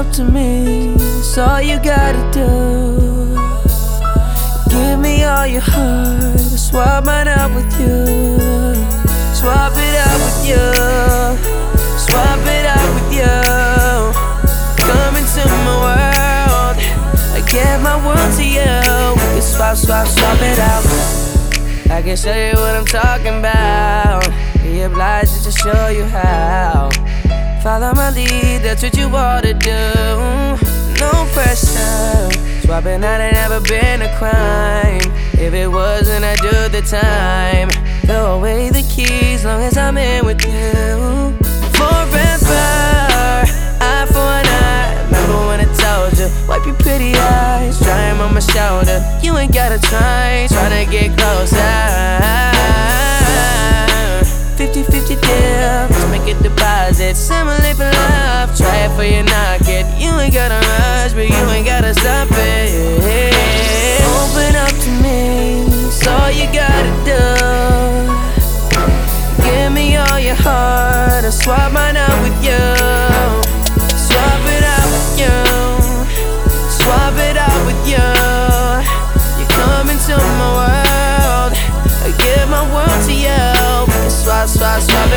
up to me. It's all you gotta do. Give me all your heart. I'll swap mine out with you. Swap it out with you. Swap it out with you. Come into my world. I give my world to you. We can swap, swap, swap it out. I can show you what I'm talking about. Be obliged to show you how. Follow my lead, that's what you ought to do. No pressure. Swapping out ain't never been a crime. If it wasn't, I'd do the time. Throw away the keys, long as I'm in with you. Forever, eye for an eye. Remember when I told you, wipe your pretty eyes, dry 'em on my shoulder. You ain't gotta try, for your. You ain't gotta rush, but you ain't gotta stop it. Open up to me, it's all you gotta do. Give me all your heart, I'll swap mine out with you. Swap it out with you, swap it out with you. You come into my world, I give my world to you. Swap, swap, swap.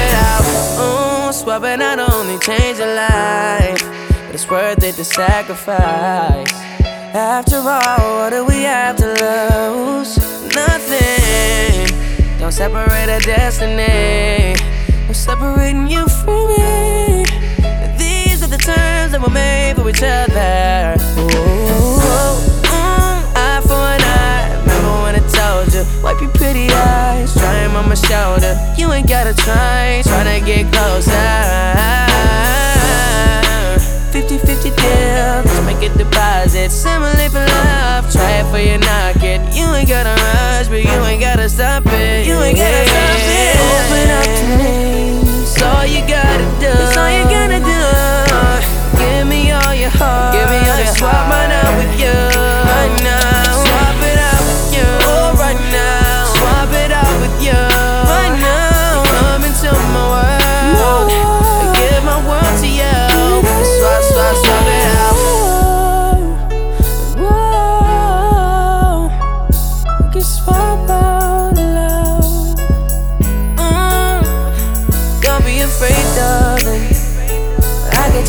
It not only change your life, but it's worth it to sacrifice. After all, what do we have to lose? Nothing. Don't separate our destiny. I'm separating you from me. These are the terms that were made for each other. Ooh, mm, eye for an eye. Remember when I told you, wipe your pretty eyes, on my shoulder. You ain't gotta try, try to get closer. 50-50 deal, let's make a deposit. Simulate for love, try it for your knock it. You ain't gotta rush, but you ain't gotta stop it. You ain't gotta stop it.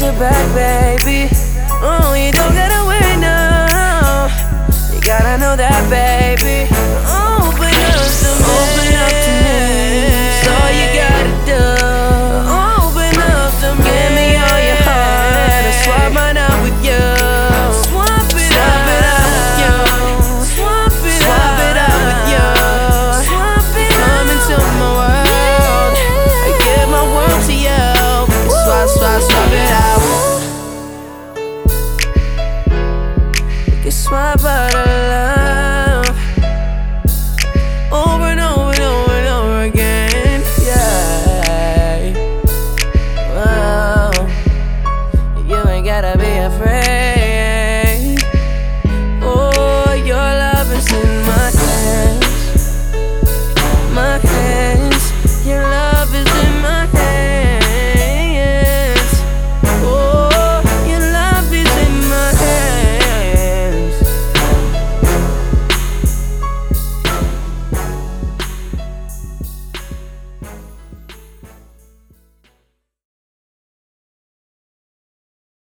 Get your back, baby. Oh, you don't gotta wait now. You gotta know that, baby. Open About but love over and over and over and over again. Yeah. Wow. You ain't gotta be afraid.